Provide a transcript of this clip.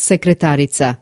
sekretarica